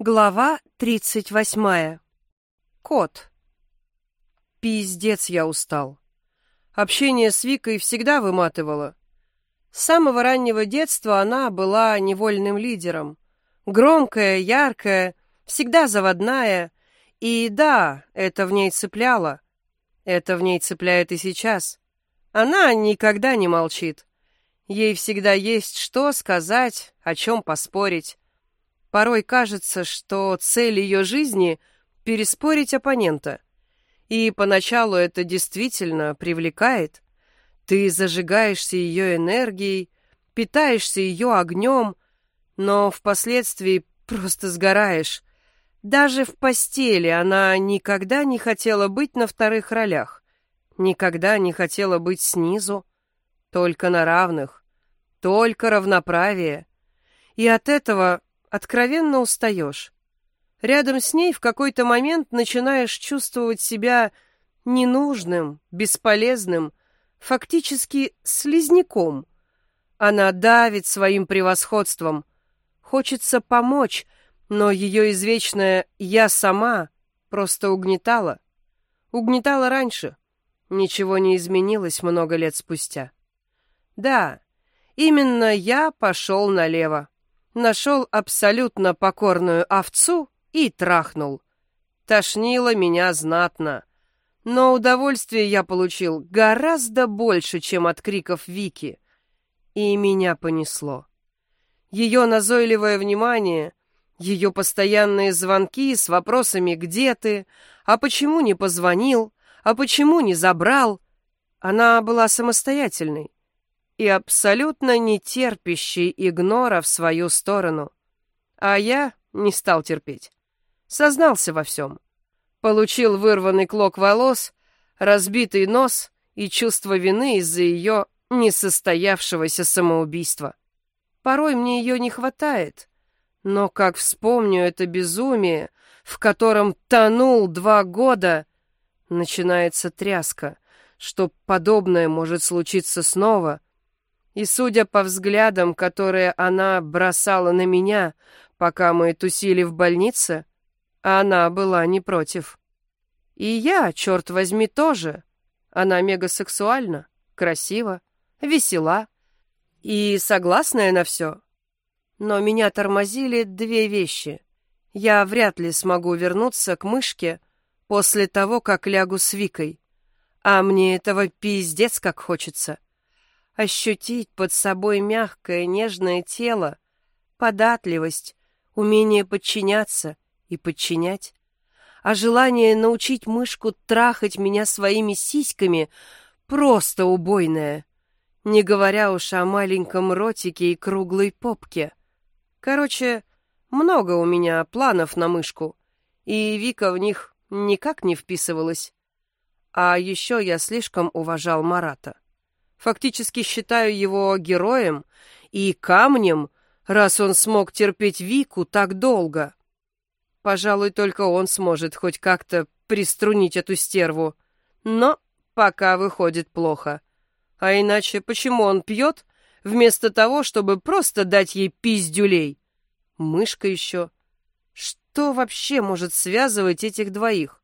Глава тридцать восьмая. Кот. Пиздец я устал. Общение с Викой всегда выматывало. С самого раннего детства она была невольным лидером. Громкая, яркая, всегда заводная. И да, это в ней цепляло. Это в ней цепляет и сейчас. Она никогда не молчит. Ей всегда есть что сказать, о чем поспорить. Порой кажется, что цель ее жизни — переспорить оппонента. И поначалу это действительно привлекает. Ты зажигаешься ее энергией, питаешься ее огнем, но впоследствии просто сгораешь. Даже в постели она никогда не хотела быть на вторых ролях, никогда не хотела быть снизу, только на равных, только равноправие. И от этого откровенно устаешь. Рядом с ней в какой-то момент начинаешь чувствовать себя ненужным, бесполезным, фактически слизняком. Она давит своим превосходством. Хочется помочь, но ее извечное «я сама» просто угнетала. Угнетала раньше. Ничего не изменилось много лет спустя. Да, именно я пошел налево нашел абсолютно покорную овцу и трахнул. Тошнило меня знатно. Но удовольствие я получил гораздо больше, чем от криков Вики. И меня понесло. Ее назойливое внимание, ее постоянные звонки с вопросами «Где ты?», «А почему не позвонил?», «А почему не забрал?». Она была самостоятельной и абсолютно не терпящий игнора в свою сторону. А я не стал терпеть. Сознался во всем. Получил вырванный клок волос, разбитый нос и чувство вины из-за ее несостоявшегося самоубийства. Порой мне ее не хватает, но как вспомню это безумие, в котором тонул два года, начинается тряска, что подобное может случиться снова — и, судя по взглядам, которые она бросала на меня, пока мы тусили в больнице, она была не против. И я, черт возьми, тоже. Она мегасексуальна, красива, весела и согласная на все. Но меня тормозили две вещи. Я вряд ли смогу вернуться к мышке после того, как лягу с Викой. А мне этого пиздец как хочется ощутить под собой мягкое, нежное тело, податливость, умение подчиняться и подчинять, а желание научить мышку трахать меня своими сиськами просто убойное, не говоря уж о маленьком ротике и круглой попке. Короче, много у меня планов на мышку, и Вика в них никак не вписывалась. А еще я слишком уважал Марата. Фактически считаю его героем и камнем, раз он смог терпеть Вику так долго. Пожалуй, только он сможет хоть как-то приструнить эту стерву. Но пока выходит плохо. А иначе почему он пьет, вместо того, чтобы просто дать ей пиздюлей? Мышка еще. Что вообще может связывать этих двоих?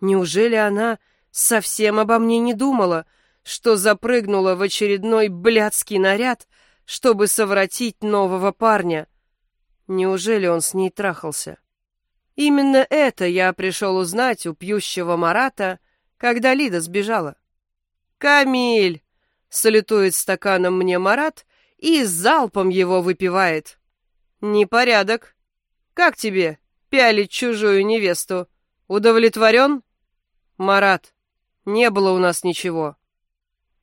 Неужели она совсем обо мне не думала, — что запрыгнула в очередной блядский наряд, чтобы совратить нового парня. Неужели он с ней трахался? Именно это я пришел узнать у пьющего Марата, когда Лида сбежала. «Камиль!» — салютует стаканом мне Марат и залпом его выпивает. «Непорядок. Как тебе пялить чужую невесту? Удовлетворен?» «Марат, не было у нас ничего.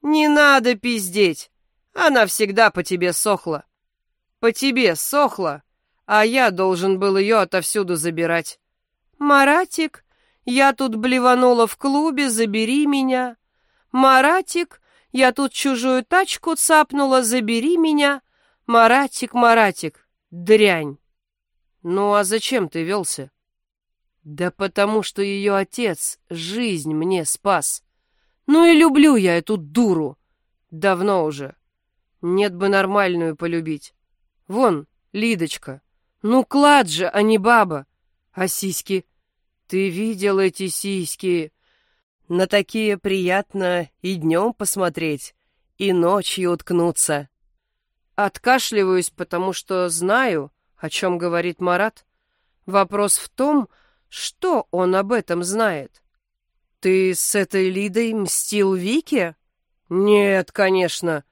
«Не надо пиздеть! Она всегда по тебе сохла. По тебе сохла, а я должен был ее отовсюду забирать. Маратик, я тут блеванула в клубе, забери меня. Маратик, я тут чужую тачку цапнула, забери меня. Маратик, Маратик, дрянь. Ну а зачем ты велся? Да потому что ее отец жизнь мне спас. Ну и люблю я эту дуру. Давно уже. Нет бы нормальную полюбить. Вон, Лидочка. Ну, клад же, а не баба. А сиськи? Ты видел эти сиськи? На такие приятно и днем посмотреть, и ночью уткнуться. Откашливаюсь, потому что знаю, о чем говорит Марат. Вопрос в том, что он об этом знает. Ты с этой Лидой мстил Вике? Нет, конечно.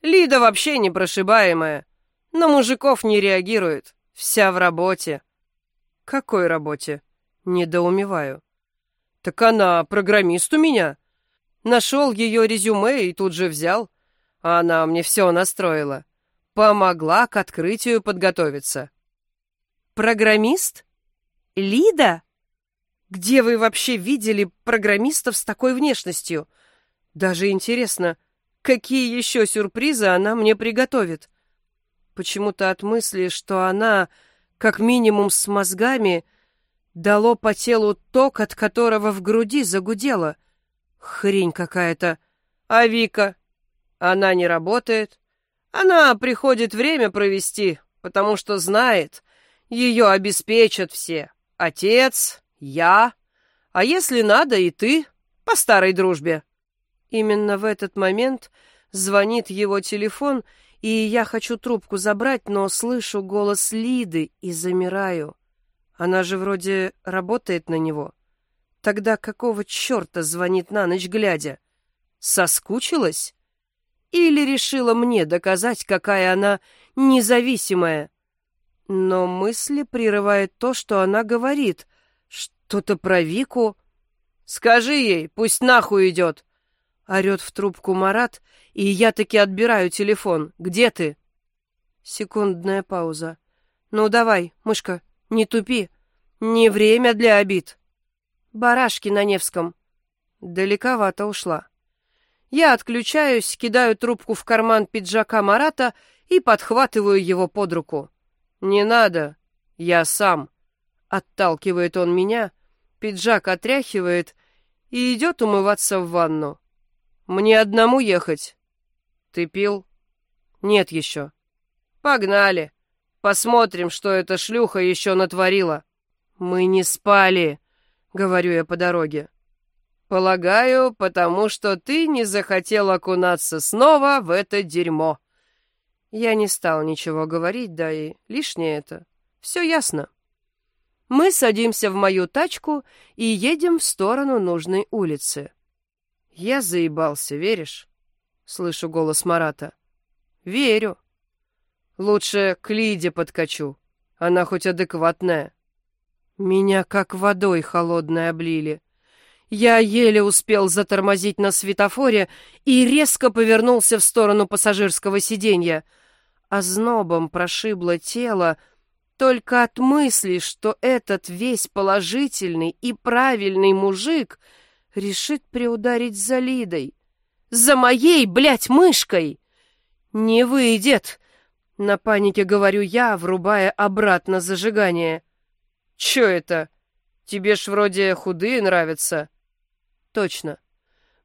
Лида вообще непрошибаемая. На мужиков не реагирует. Вся в работе. Какой работе? Недоумеваю. Так она программист у меня. Нашел ее резюме и тут же взял. Она мне все настроила. Помогла к открытию подготовиться. Программист? Лида? Где вы вообще видели программистов с такой внешностью? Даже интересно, какие еще сюрпризы она мне приготовит. Почему-то от мысли, что она, как минимум с мозгами, дало по телу ток, от которого в груди загудело. Хрень какая-то. А Вика? Она не работает. Она приходит время провести, потому что знает, ее обеспечат все. Отец, я, а если надо, и ты, по старой дружбе. Именно в этот момент звонит его телефон, и я хочу трубку забрать, но слышу голос Лиды и замираю. Она же вроде работает на него. Тогда какого черта звонит на ночь глядя? Соскучилась? Или решила мне доказать, какая она независимая? Но мысли прерывает то, что она говорит. Что-то про Вику. «Скажи ей, пусть нахуй идет!» Орет в трубку Марат, и я таки отбираю телефон. «Где ты?» Секундная пауза. «Ну давай, мышка, не тупи. Не время для обид». «Барашки на Невском». Далековато ушла. Я отключаюсь, кидаю трубку в карман пиджака Марата и подхватываю его под руку. «Не надо, я сам». Отталкивает он меня, пиджак отряхивает и идет умываться в ванну. «Мне одному ехать?» «Ты пил?» «Нет еще». «Погнали. Посмотрим, что эта шлюха еще натворила». «Мы не спали», — говорю я по дороге. «Полагаю, потому что ты не захотел окунаться снова в это дерьмо». Я не стал ничего говорить, да и лишнее это. Все ясно. Мы садимся в мою тачку и едем в сторону нужной улицы. Я заебался, веришь? Слышу голос Марата. Верю. Лучше к Лиде подкачу. Она хоть адекватная. Меня как водой холодной облили. Я еле успел затормозить на светофоре и резко повернулся в сторону пассажирского сиденья — ознобом прошибло тело только от мысли, что этот весь положительный и правильный мужик решит приударить за Лидой. За моей, блядь, мышкой! Не выйдет! На панике говорю я, врубая обратно зажигание. Чё это? Тебе ж вроде худые нравятся. Точно.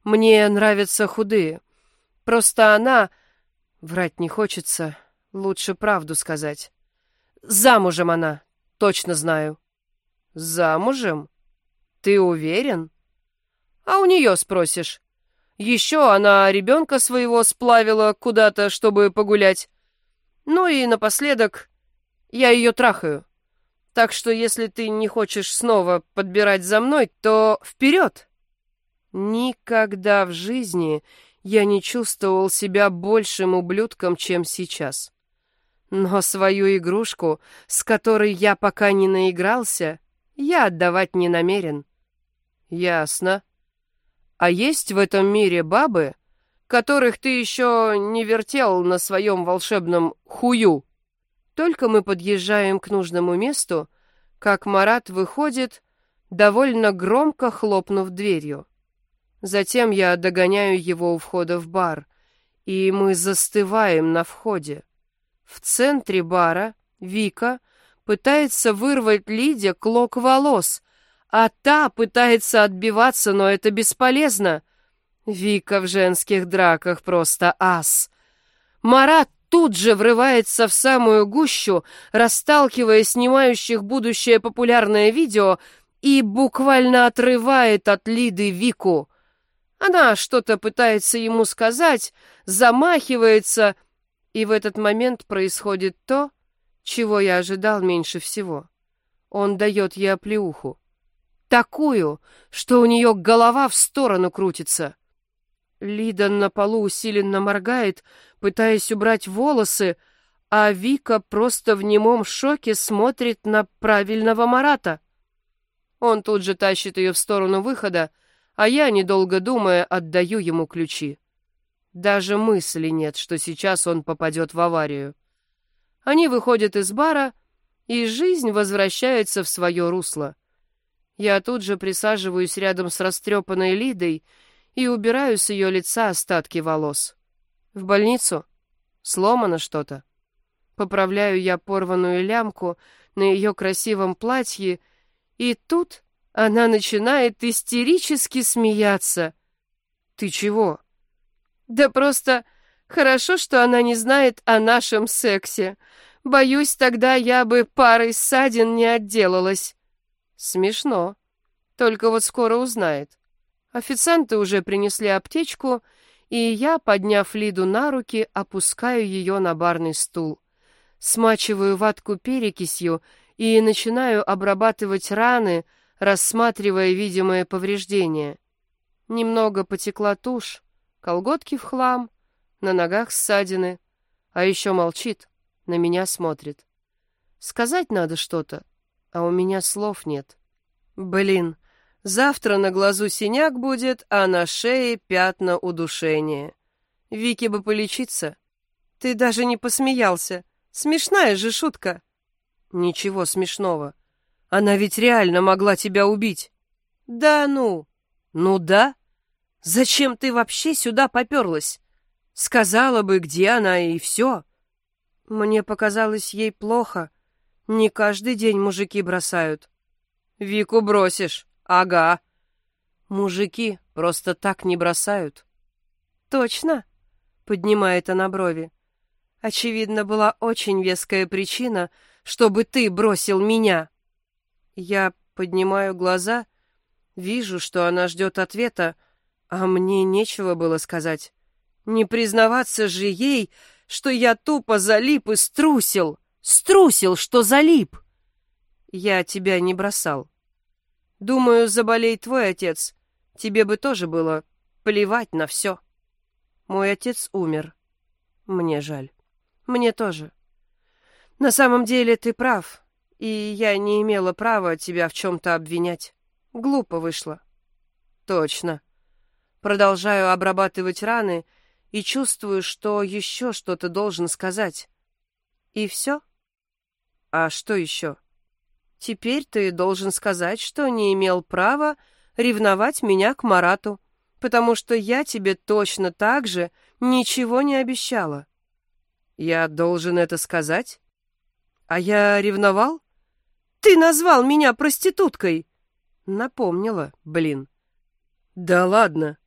Мне нравятся худые. Просто она... Врать не хочется. Лучше правду сказать. Замужем она, точно знаю. Замужем? Ты уверен? А у нее спросишь. Еще она ребенка своего сплавила куда-то, чтобы погулять. Ну и напоследок я ее трахаю. Так что если ты не хочешь снова подбирать за мной, то вперед! Никогда в жизни я не чувствовал себя большим ублюдком, чем сейчас. Но свою игрушку, с которой я пока не наигрался, я отдавать не намерен. Ясно. А есть в этом мире бабы, которых ты еще не вертел на своем волшебном хую? Только мы подъезжаем к нужному месту, как Марат выходит, довольно громко хлопнув дверью. Затем я догоняю его у входа в бар, и мы застываем на входе. В центре бара Вика пытается вырвать Лиде клок волос, а та пытается отбиваться, но это бесполезно. Вика в женских драках просто ас. Марат тут же врывается в самую гущу, расталкивая снимающих будущее популярное видео и буквально отрывает от Лиды Вику. Она что-то пытается ему сказать, замахивается, и в этот момент происходит то, чего я ожидал меньше всего. Он дает ей оплеуху. Такую, что у нее голова в сторону крутится. Лида на полу усиленно моргает, пытаясь убрать волосы, а Вика просто в немом шоке смотрит на правильного Марата. Он тут же тащит ее в сторону выхода, а я, недолго думая, отдаю ему ключи. Даже мысли нет, что сейчас он попадет в аварию. Они выходят из бара, и жизнь возвращается в свое русло. Я тут же присаживаюсь рядом с растрепанной Лидой и убираю с ее лица остатки волос. В больницу? Сломано что-то. Поправляю я порванную лямку на ее красивом платье, и тут она начинает истерически смеяться. Ты чего? Да просто хорошо, что она не знает о нашем сексе. Боюсь, тогда я бы парой ссадин не отделалась. Смешно. Только вот скоро узнает. Официанты уже принесли аптечку, и я, подняв Лиду на руки, опускаю ее на барный стул. Смачиваю ватку перекисью и начинаю обрабатывать раны, рассматривая видимые повреждения. Немного потекла тушь, колготки в хлам, на ногах ссадины, а еще молчит, на меня смотрит. Сказать надо что-то, а у меня слов нет. Блин, Завтра на глазу синяк будет, а на шее пятна удушения. Вики бы полечиться. Ты даже не посмеялся. Смешная же шутка. Ничего смешного. Она ведь реально могла тебя убить. Да ну. Ну да. Зачем ты вообще сюда поперлась? Сказала бы, где она, и все. Мне показалось ей плохо. Не каждый день мужики бросают. Вику бросишь. Ага. Мужики просто так не бросают. Точно? Поднимает она брови. Очевидно, была очень веская причина, чтобы ты бросил меня. Я поднимаю глаза, вижу, что она ждет ответа, а мне нечего было сказать. Не признаваться же ей, что я тупо залип и струсил. Струсил, что залип. Я тебя не бросал. Думаю, заболей твой отец, тебе бы тоже было плевать на все. Мой отец умер. Мне жаль. Мне тоже. На самом деле ты прав, и я не имела права тебя в чем-то обвинять. Глупо вышло. Точно. Продолжаю обрабатывать раны и чувствую, что еще что-то должен сказать. И все? А что еще? — Теперь ты должен сказать, что не имел права ревновать меня к Марату, потому что я тебе точно так же ничего не обещала. Я должен это сказать? А я ревновал? Ты назвал меня проституткой. Напомнила, блин. Да ладно.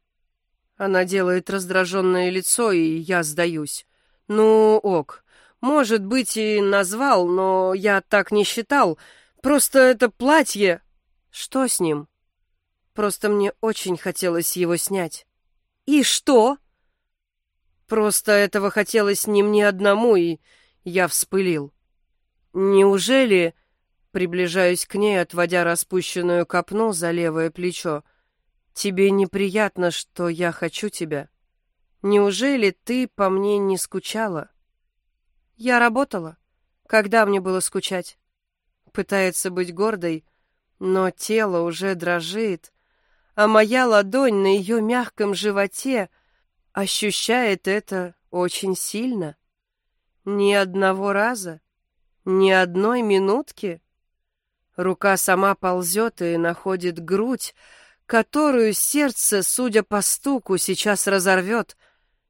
Она делает раздраженное лицо, и я сдаюсь. Ну, ок. Может быть, и назвал, но я так не считал. Просто это платье... Что с ним? Просто мне очень хотелось его снять. И что? Просто этого хотелось не мне одному, и я вспылил. Неужели... Приближаюсь к ней, отводя распущенную копну за левое плечо. Тебе неприятно, что я хочу тебя? Неужели ты по мне не скучала? Я работала. Когда мне было скучать? пытается быть гордой, но тело уже дрожит, а моя ладонь на ее мягком животе ощущает это очень сильно. Ни одного раза, ни одной минутки. Рука сама ползет и находит грудь, которую сердце, судя по стуку, сейчас разорвет.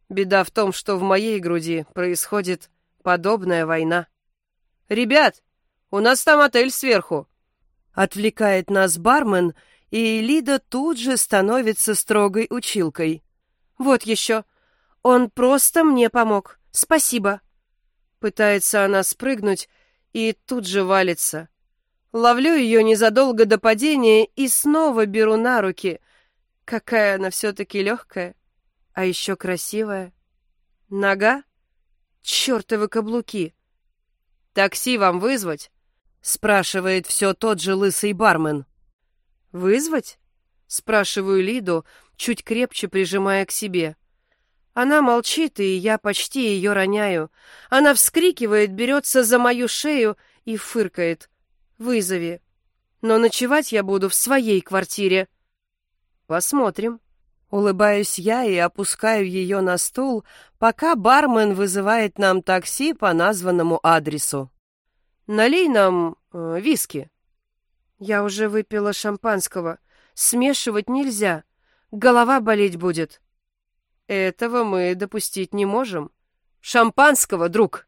Беда в том, что в моей груди происходит подобная война. «Ребят, у нас там отель сверху». Отвлекает нас бармен, и Лида тут же становится строгой училкой. «Вот еще. Он просто мне помог. Спасибо». Пытается она спрыгнуть и тут же валится. Ловлю ее незадолго до падения и снова беру на руки. Какая она все-таки легкая, а еще красивая. Нога? Чертовы каблуки. «Такси вам вызвать?» — спрашивает все тот же лысый бармен. «Вызвать?» — спрашиваю Лиду, чуть крепче прижимая к себе. Она молчит, и я почти ее роняю. Она вскрикивает, берется за мою шею и фыркает. «Вызови. Но ночевать я буду в своей квартире». «Посмотрим». Улыбаюсь я и опускаю ее на стул, пока бармен вызывает нам такси по названному адресу. «Налей нам э, виски». Я уже выпила шампанского. Смешивать нельзя. Голова болеть будет. Этого мы допустить не можем. Шампанского, друг.